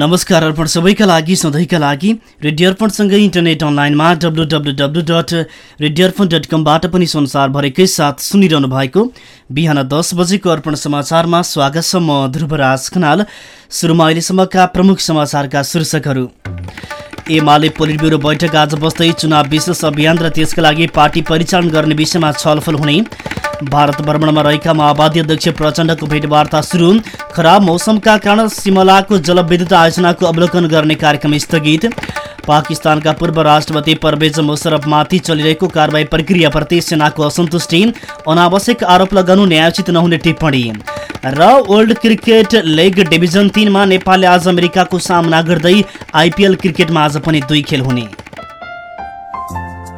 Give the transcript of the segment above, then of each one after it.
नमस्कार अर्पण सबैका लागि सधैँका लागि रेडियो अर्पणसँगै इन्टरनेट अनलाइनमा W W W dot radio Arpan dot कमबाट पनि संसारभरिकै साथ सुनिरहनु भएको बिहान दस बजेको अर्पण समाचारमा स्वागत छ म ध्रुवराज खनाल। सुरुमा अहिलेसम्मका प्रमुख समाचारका शीर्षकहरू। एमाले पोलिट ब्युरो बैठक आज बस्दै चुनाव विशेष अभियान र त्यसका लागि पार्टी परिचालन गर्ने विषयमा छलफल हुने। भारत भ्रमणमा रहेका माओवादी अध्यक्ष प्रचण्डको भेटवार्ता सुरु। खराब मौसमका कारण सिमलाको जलविद्युत आयोजनाको अवलोकन गर्ने कार्यक्रम स्थगित। पाकिस्तानका पूर्व राष्ट्रपति परवेज मुशरफमाथि चलिरहेको कारवाही प्रक्रियाप्रति सेनाको असन्तुष्टि अनावश्यक आरोप लगाउनु न्यायोचित नहुने टिप्पणी। र वर्ल्ड क्रिकेट लिग डिभिजन तिनमा नेपालले आज अमेरिकाको सामना गर्दै आइपिएल क्रिकेटमा आज पनि दुई खेल हुने।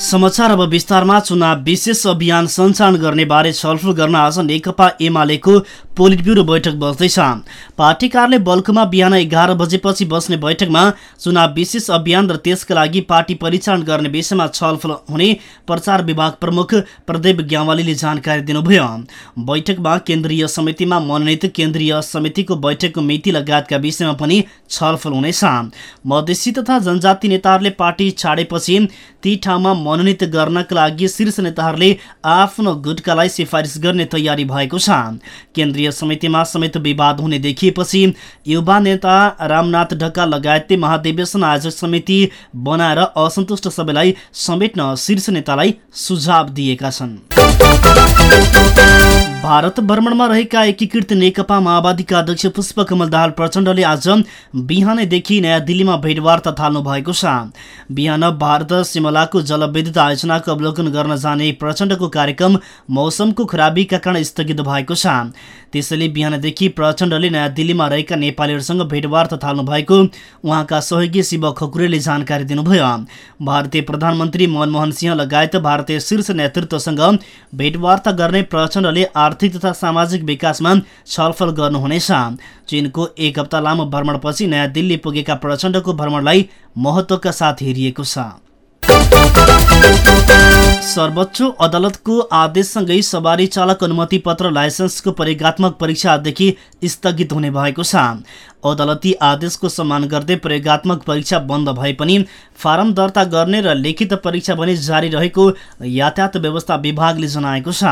समाचार अब विस्तारमा चुनाव विशेष अभियान सञ्चालन गर्ने बारे छलफल गर्न आज नेकपा एमालेको पोलिट ब्युरो बैठक बस्दैछ। पार्टी कार्यालय बल्कुमा बिहान एघार बजेपछि बस्ने बैठकमा चुनाव विशेष अभियान र त्यसका लागि पार्टी परिचालन गर्ने विषयमा छलफल हुने प्रचार विभाग प्रमुख प्रदेव ग्यावालीले जानकारी दिनुभयो। बैठकमा केन्द्रीय समितिमा मनोनित केन्द्रीय समितिको बैठकको मिति लगायतका विषयमा पनि छलफल हुनेछ। मधेसी तथा जनजाति नेताहरूले पार्टी छाडेपछि ती ठाउँमा मनोनित गर्नका लागि शीर्ष नेताहरूले आफ्नो गुटकालाई सिफारिस गर्ने तयारी भएको छ। केन्द्रीय समितिमा समेत विवाद हुने देखिएपछि युवा नेता रामनाथ ढक्का लगायतले महाधिवेशन आयोजक समिति बनाएर असन्तुष्ट सबैलाई समेट्न शीर्ष नेतालाई सुझाव दिएका छन्। भारत भ्रमणमा रहेका एकीकृत नेकपा माओवादीका अध्यक्ष पुष्पकमल दाहाल प्रचण्डले आज बिहानैदेखि नयाँ दिल्लीमा भेटवार्ता थाल्नु भएको छ। बिहान भारत सिमलाको जलविद्युत आयोजनाको अवलोकन गर्न जाने प्रचण्डको कार्यक्रम मौसमको खराबीका कारण स्थगित भएको छ। त्यसैले बिहानदेखि प्रचण्डले नयाँ दिल्लीमा रहेका नेपालीहरूसँग भेटवार्ता थाल्नु भएको उहाँका सहयोगी शिव खकुरेले जानकारी दिनुभयो। भारतीय प्रधानमन्त्री मनमोहन सिंह लगायत भारतीय शीर्ष नेतृत्वसँग भेटवार्ता गर्ने प्रचण्डले आर्थिक तथा सामाजिक विकासमा छलफल गर्नुहुनेछ। चीनको एक हप्ता लामो भ्रमणपछि नयाँ दिल्ली पुगेका प्रचण्डको भ्रमणलाई महत्वका साथ हेरिएको छ। सर्वोच्च अदालतको आदेशसँगै सवारी चालक अनुमति पत्र लाइसेन्सको प्रयोगत्मक परीक्षा आजदेखि स्थगित हुने भएको छ। अदालती आदेशको सम्मान गर्दै प्रयोगत्मक परीक्षा बन्द भए पनि फारम दर्ता गर्ने र लिखित परीक्षा पनि जारी रहेको यातायात व्यवस्था विभागले जनाएको छ।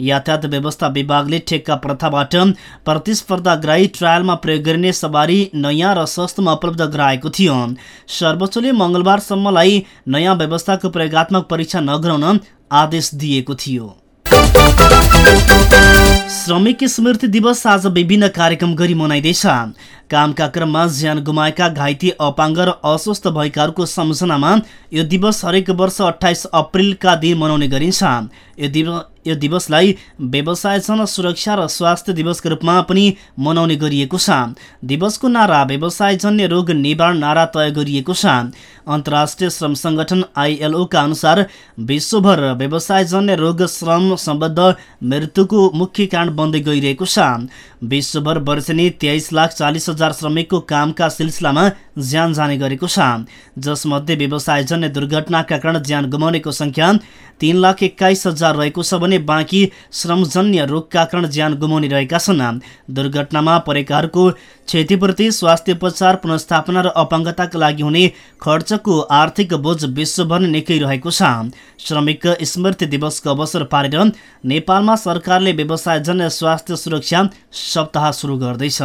यातायात व्यवस्था विभागले ठेक्का प्रथाबाट प्रतिस्पर्धाग्राही ट्रायलमा प्रयोग गरिने सवारी नयाँ र सस्तोमा उपलब्ध गराएको थियो। सर्वोच्चले मङ्गलबारसम्मलाई नयाँ व्यवस्थाको प्रयोगत्मक परीक्षा नगराउन आदेश दिएको थियो। श्रमिक स्मृति दिवस आज विभिन्न कार्यक्रम गरी मनाइँदैछ। कामका क्रममा ज्यान गुमाएका घाइते अपाङ्ग र अस्वस्थ भएकाहरूको सम्झनामा यो दिवस हरेक वर्ष अठाइस अप्रिलका दिन मनाउने गरिन्छ। यो दिवस यो दिवसलाई व्यवसाय जन सुरक्षा र स्वास्थ्य दिवसको रूपमा पनि मनाउने गरिएको छ। दिवसको नारा व्यवसायजन्य रोग निवारण नारा तय गरिएको छ। अन्तर्राष्ट्रिय श्रम सङ्गठन आइएलओका अनुसार विश्वभर व्यवसायजन्य रोग श्रम सम्बद्ध मृत्युको मुख्य कारण बन्दै गइरहेको छ। विश्वभर वर्षेनी तेइस लाख चालिस हजार श्रमिकको कामका सिलसिलामा ज्यान जाने गरेको छ। जसमध्ये व्यवसायजन्य दुर्घटनाका कारण ज्यान गुमाउनेको सङ्ख्या तीन लाख एक्काइस हजार रहेको छ भने बाँकी श्रमजन्य रोगका कारण ज्यान गुमाउने रहेका छन्। दुर्घटनामा परेकाहरूको क्षतिपूर्ति स्वास्थ्य उपचार पुनस्थापना र अपाङ्गताका लागि हुने खर्चको आर्थिक बोझ विश्वभर निकै रहेको छ। श्रमिक स्मृति दिवसको अवसर पारेर नेपालमा सरकारले व्यवसायजन्य स्वास्थ्य सुरक्षा सप्ताह सुरु गर्दैछ।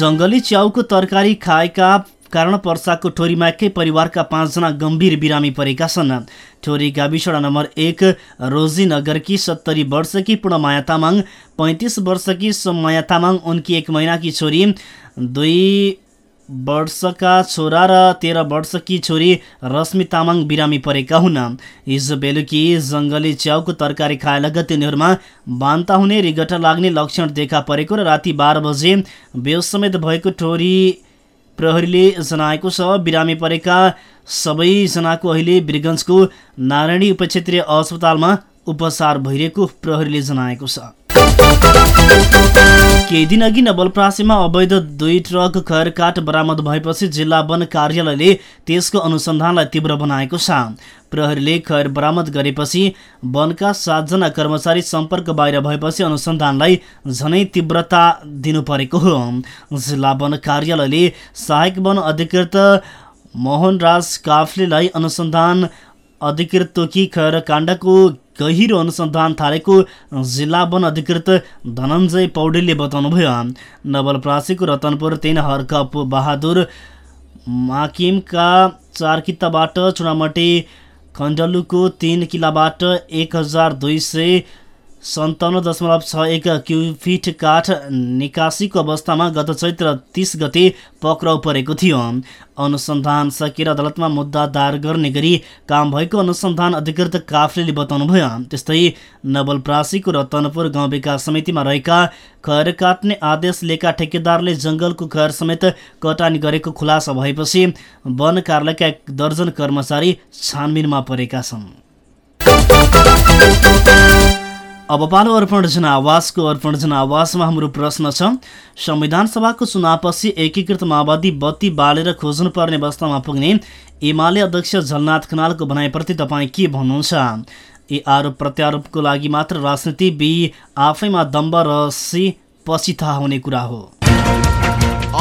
जङ्गली च्याउको तरकारी खाएका कारण पर्साको टोरीमा एकै परिवारका पाँचजना गम्भीर बिरामी परेका छन्। ठोरी गाविस नम्बर एक रोजी नगरकी सत्तरी वर्षकी पूर्णमाया तामाङ पैँतिस वर्षकी सोममाया तामाङ उनकी एक महिनाकी छोरी दुई वर्षका छोरा र तेह्र वर्षकी छोरी रश्मि तामाङ बिरामी परेका हुन्। हिजो बेलुकी जङ्गली च्याउको तरकारी खाए लगत तिनीहरूमा बान्ता हुने रिगटा लाग्ने लक्षण देखा परेको र राति बाह्र बजे बेहोसमेत भएको ठोरी प्रहरीले जनाएको छ बिरामी परेका सबैजनाको अहिले वीरगन्जको नारायणी उपक्षेत्रीय अस्पतालमा उपचार भइरहेको प्रहरीले जनाएको छ। केही दिन अघि नवलप्रासीमा अवैध दुई ट्रक खैरकाट बरामद भएपछि जिल्ला वन कार्यालयले त्यसको अनुसन्धानलाई तीव्र बनाएको छ। प्रहरीले खैर बरामद गरेपछि वनका सातजना कर्मचारी सम्पर्क बाहिर भएपछि अनुसन्धानलाई झनै तीव्रता दिनु परेको हो। जिल्ला वन कार्यालयले सहायक वन अधिकृत मोहनराज काफ्लेलाई अनुसन्धान अधिकृत तोकी खैर काण्डको गहिरो अनुसन्धान थालेको जिल्ला वन अधिकृत धनञ्जय पौडेलले बताउनुभयो। नवलप्रासीको रतनपुर तीन हरकप बहादुर माकिमका चार किताबाट चुनामटी खण्डलुको तिन किलाबाट एक हजार दुई सय सन्ताउन्न दशमलव छ एक क्युफिट काठ निकासीको अवस्थामा गत चैत्र तिस गते पक्राउ परेको थियो। अनुसन्धान सकेर अदालतमा मुद्दा दायर गर्ने गरी काम भएको अनुसन्धान अधिकृत काफ्लेले बताउनुभयो। त्यस्तै नवलप्रासीको रतनपुर गाउँ विकास समितिमा रहेका खैर काट्ने आदेश लिएका ठेकेदारले जङ्गलको खैर समेत कटानी गरेको खुलासा भएपछि वन कार्यालयका एक दर्जन कर्मचारी छानबिनमा परेका छन्। अब पालो अर्पण जनावासको अर्पण जनावासमा हाम्रो प्रश्न छ। संविधान सभाको चुनावपछि एकीकृत माओवादी बत्ती बालेर खोज्नुपर्ने अवस्थामा पुग्ने एमाले अध्यक्ष झलनाथ खनालको भनाइप्रति तपाईँ के भन्नुहुन्छ? ए आरोप प्रत्यारोपको लागि मात्र राजनीति बी आफैमा दम्ब र सी पछि थाहा हुने कुरा हो।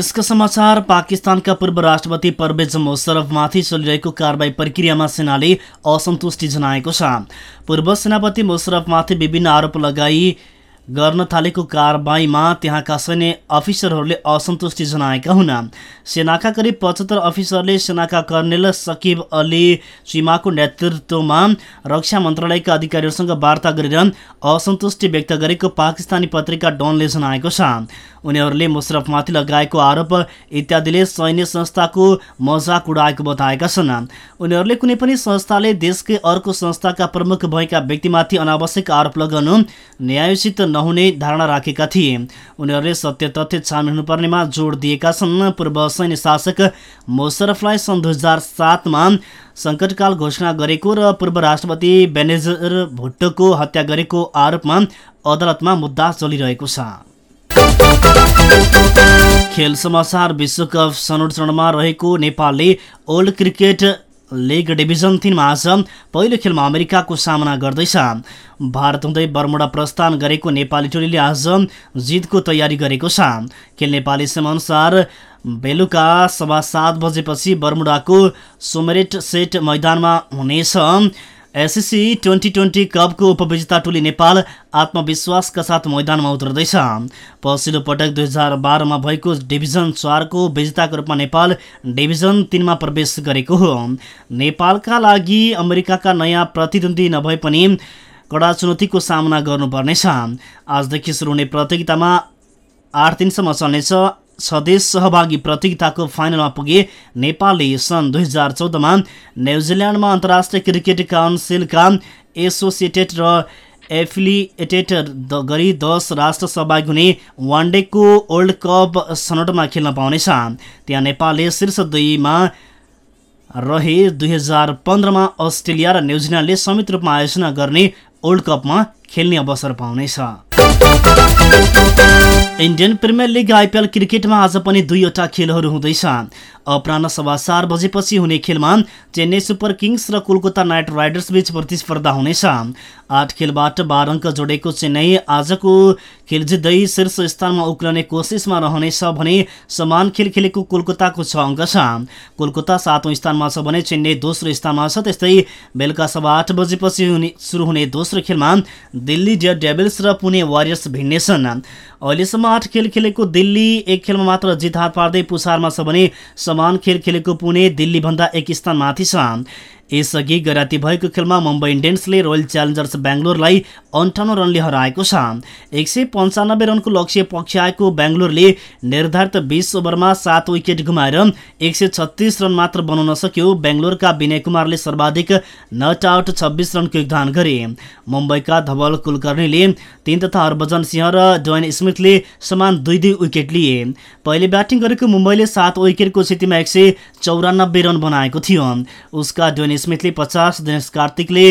विदेशका समाचार पाकिस्तानका पूर्व राष्ट्रपति परवेज मुशरफमाथि चलिरहेको कारवाही प्रक्रियामा सेनाले असन्तुष्टि जनाएको छ। पूर्व सेनापति मुशरफमाथि विभिन्न आरोप लगाई गर्न थालेको कारबाहीमा त्यहाँका सैन्य अफिसरहरूले असन्तुष्टि जनाएका हुन्। सेनाका करिब पचहत्तर अफिसरले सेनाका कर्नेल सकिब अली चिमाको नेतृत्वमा रक्षा मन्त्रालयका अधिकारीहरूसँग वार्ता गरेर असन्तुष्टि व्यक्त गरेको पाकिस्तानी पत्रिका डनले जनाएको छ। उनीहरूले मुशरफमाथि लगाएको आरोप इत्यादिले सैन्य संस्थाको मजाक उडाएको बताएका छन्। उनीहरूले कुनै पनि संस्थाले देशकै अर्को संस्थाका प्रमुख भएका व्यक्तिमाथि अनावश्यक आरोप लगाउनु न्यायोचित नहुने धारणा राखेका थिए। उनीहरूले सत्य तथ्य छानबिन हुनुपर्नेमा जोड दिएका छन्। पूर्व सैन्य शासक मोशरफलाई सन् दुई हजार सातमा सङ्कटकाल घोषणा गरेको र पूर्व राष्ट्रपति बेनेजर भुट्टोको हत्या गरेको आरोपमा अदालतमा मुद्दा चलिरहेको छ। खेल समाचार विश्वकप चरणमा रहेको नेपालले ओल्ड क्रिकेट लिग डिभिजन तिनमा आज पहिलो खेलमा अमेरिकाको सामना गर्दैछ। भारत हुँदै बर्मुडा प्रस्थान गरेको नेपाली टोलीले आज जितको तयारी गरेको छ। खेल नेपाली समयअनुसार बेलुका सभा सात बजेपछि बर्मुडाको सोमेरेट सेट मैदानमा हुनेछ। एसएससी ट्वेन्टी ट्वेन्टी कपको उपविजेता टोली नेपाल आत्मविश्वासका साथ मैदानमा उत्रदैछ। पछिल्लो पटक दुई हजार बाह्रमा भएको डिभिजन चारको विजेताको रूपमा नेपाल डिभिजन तिनमा प्रवेश गरेको हो। नेपालका लागि अमेरिकाका नयाँ प्रतिद्वन्दी नभए पनि कडा चुनौतीको सामना गर्नुपर्नेछ। आजदेखि सुरु हुने प्रतियोगितामा आठ दिनसम्म चल्नेछ स्वदेश सहभागी प्रतियोगिताको फाइनलमा पुगे नेपालले सन् दुई हजार चौधमा न्युजिल्यान्डमा अन्तर्राष्ट्रिय क्रिकेट काउन्सिलका एसोसिएटेड र एफिलिएटेड गरी दस राष्ट्र सहभागी हुने वानडेको वर्ल्ड कप सनौटमा खेल्न पाउनेछ। त्यहाँ नेपालले शीर्ष दुईमा रहे। दुई हजार पन्ध्रमा अस्ट्रेलिया र न्युजिल्यान्डले संयुक्त रूपमा आयोजना गर्ने वर्ल्ड कपमा खेल्ने अवसर पाउनेछ। इन्डियन प्रिमियर लिग आइपिएल क्रिकेटमा आज पनि दुईवटा खेलहरू हुँदैछ। अपराह सभा चार बजेपछि हुने खेलमा चेन्नई सुपर किङ्स र कोलकाता नाइट राइडर्स बीच प्रतिस्पर्धा हुनेछ। आठ खेलबाट बाह्र अङ्क जोडेको चेन्नई आजको खेल जित्दै शीर्ष स्थानमा उक्लने कोसिसमा रहनेछ भने समान खेल खेलेको कोलकाताको छ अङ्क छ। कोलकाता सातौँ स्थानमा छ भने चेन्नई दोस्रो स्थानमा छ। त्यस्तै बेलुका सभा आठ बजेपछि हुने सुरु हुने दोस्रो खेलमा दिल्ली डेयर डेभिल्स र पुणे वारियर्स भिड्नेछन् अहिलेसम्म आठ खेल खेलेको दिल्ली एक खेलमा मात्र जित हात पार्दै पुसारमा छ भने समान खेल खेलेको पुणे दिल्लीभन्दा एक स्थान माथि छ। यसअघि गैराती भएको खेलमा मुम्बई इन्डियन्सले रोयल च्यालेन्जर्स बेङ्गलोरलाई अन्ठाउन्न रनले हराएको छ। एक सय पन्चानब्बे रनको लक्ष्य पक्षाएको बेङ्गलोरले निर्धारित बिस ओभरमा सात विकेट गुमाएर एक सय छत्तिस रन मात्र बनाउन सक्यो। बेङ्गलोरका विनय कुमारले सर्वाधिक नट आउट छब्बिस रनको योगदान गरे। मुम्बईका धवल कुलकर्णीले तीन तथा हरभजन सिंह र डोइन स्मिथले समान दुई दुई विकेट लिए। पहिले ब्याटिङ गरेको मुम्बईले सात विकेटको स्थितिमा एक सय चौरानब्बे रन बनाएको थियो। उसका डोइन स्मिथले पचास दिनेश कार्तिकले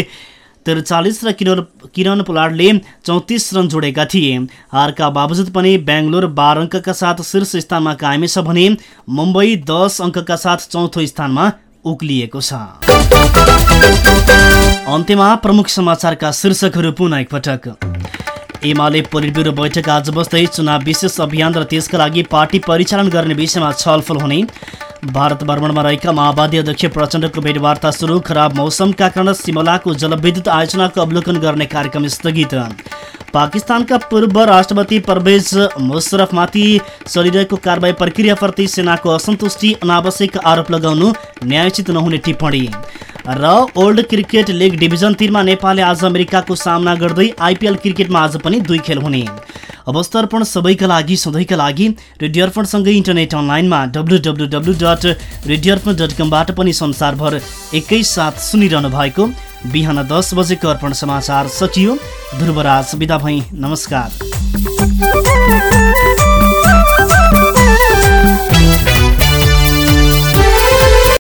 त्रिचालिस र किरण किरण पोलार्डले चौतिस रन जोडेका थिए। हारका बावजुद पनि बेङ्गलोर बाह्र अङ्कका साथ शीर्ष स्थानमा कायमै छ भने मुम्बई दस अङ्कका साथ चौथो स्थानमा उक्लिएको छ। अन्त्यमा प्रमुख समाचारका शीर्षकहरू पुनः एकपटक। एमाले पोलिट ब्युरो बैठक आज बस्दै चुनाव विशेष अभियान र त्यसका लागि पार्टी परिचालन गर्ने विषयमा छलफल हुने। भारत भ्रमणमा रहेका माओवादी अध्यक्ष प्रचण्डको भेटवार्ता सुरु। खराब मौसमका कारण सिमलाको जलविद्युत आयोजनाको अवलोकन गर्ने कार्यक्रम स्थगित। पाकिस्तानका पूर्व राष्ट्रपति परवेज मुशरफमाथि चलिरहेको कारवाही प्रक्रियाप्रति सेनाको असन्तुष्टि अनावश्यक आरोप लगाउनु न्यायोचित नहुने टिप्पणी। र ओल्ड क्रिकेट लिग डिभिजन तिनमा नेपालले आज अमेरिकाको सामना गर्दै आइपिएल क्रिकेटमा आज पनि दुई खेल हुने। अवस्था अर्पण सबैका लागि सधैँका लागि रेडियो अर्पणसँगै इन्टरनेट अनलाइनमा W W W dot radio dot कमबाट पनि संसारभर एकैसाथ सुनिरहनु भएको बिहान दस बजेको अर्पण समाचार सकियो ध्रुवराज बिदा भई। नमस्कार।